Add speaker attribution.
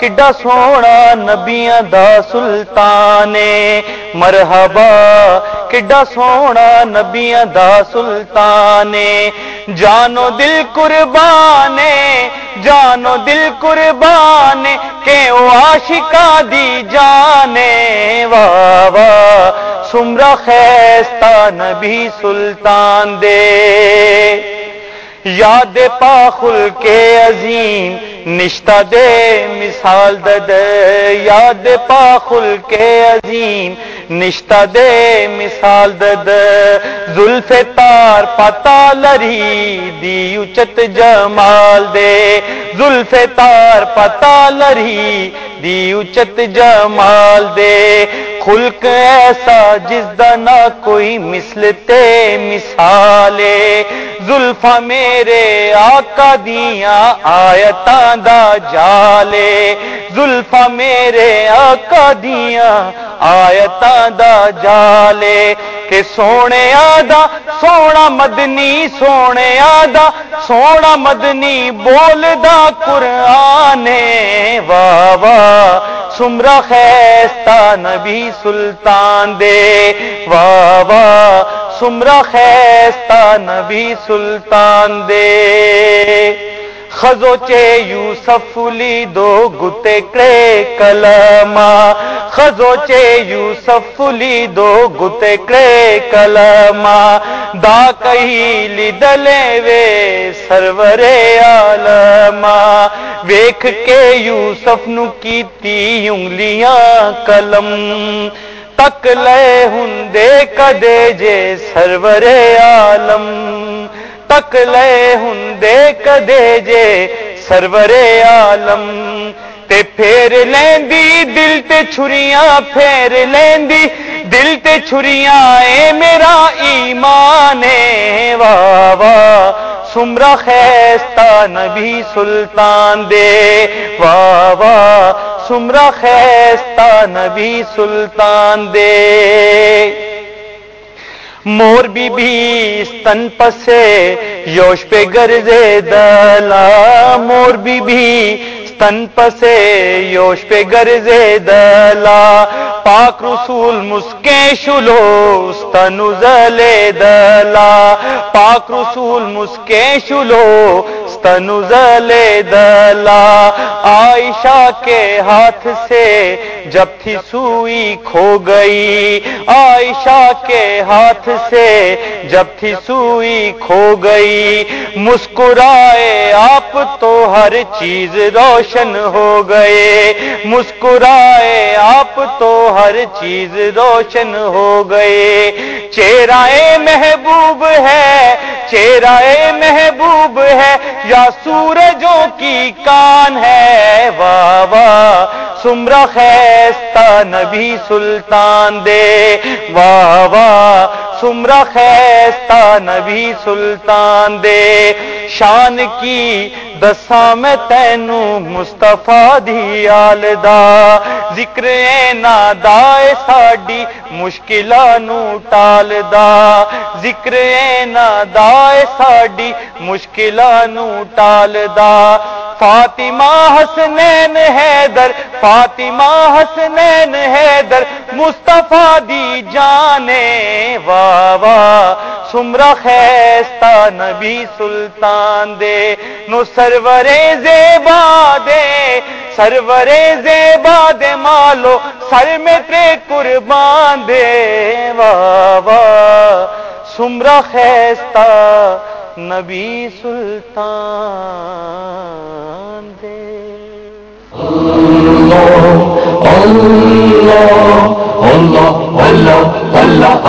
Speaker 1: کڈا سونا نبیاں دا سلطان مرحبا کڈا سونا نبیاں دا سلطان جانو دل قربان جانو دل قربان کہ او عاشقا دی جانے واہ واہ سمرا خیستا نبی سلطان دے یاد پاخل کے عظیم نشتہ دے، مثال دد یاد پاخل کے عظیم. نشتہ دے، مثال دد زلف تار پتا لری دی اچت جمال دے. زلف تار پتا لری دی اچت جمال دے. خلق ایسا جس دا نہ کوئی مثلتے مثالے۔ زلفا میرے آقا دیاں آیتاں دا جالے۔ زلفا میرے آقا دیاں آیتاں دا جالے۔ کہ سونے آدھا سونا مدنی، سونے آدھا سونا مدنی بول دا قرآن واہ واہ سمرا خیستا نبی سلطان دے۔ واہ واہ سمرا خیستا نبی سلطان دے۔ خزو چے یوسف لی دو گتے کرے کلما خزو چے یوسف لی دو گتے کرے کلما دا کہی لی دلے وے سرور عالما ویکھ کے یوسف نو کیتی انگلیاں کلم تک لے ہندے کدے جے سرور عالم۔ تک لے ہندے کدے جے سرور عالم تے پھیر لیندی، دل تے چھریاں پھیر لیندی، دل تے چھریاں اے میرا ایمان واہ واہ سمرا خیستا نبی سلطان دے، واہ واہ سمرا خیستا نبی سلطان دے۔ مور بی بی ستن پسے یوش پہ گرزے دلا مور بی بی تن پسے یوش پہ گرزے دلا پاک رسول مسکے شلو، ستن زلے دلا پاک رسول مسکے شلو ستن زلے دلا، عائشہ کے ہاتھ سے جب تھی سوئی کھو گئی۔ عائشہ کے ہاتھ سے جب تھی سوئی کھو گئی۔ مسکرائے آپ تو ہر چیز روشن ہو گئے۔ مسکرائے آپ تو ہر چیز روشن ہو گئے۔ چہرہ محبوب ہے چہرہ محبوب ہے، یا سورجوں کی کان ہے۔ واہ واہ، سمرا خیستا نبی سلطان دے۔ واہ واہ، سمرا خیستا نبی سلطان دے۔ شان کی دساں میں تینو مستفا دی آلدا ذکر نادا ساڈی مشکلاں نو ٹالدا ذکر نادا ساڈی مشکلاں نو ٹالدا فاطمہ حسنین حیدر، فاطمہ حسنین حیدر، مصطفیٰ دی جانے واہ واہ سمرا خیستا نبی سلطان دے، نو سرورے زیبا دے سرورے زیبا دے مالو، سر میں تے قربان دے واہ واہ سمرا خیستا نبی سلطان دے
Speaker 2: اللہ اللہ اللہ اللہ اللہ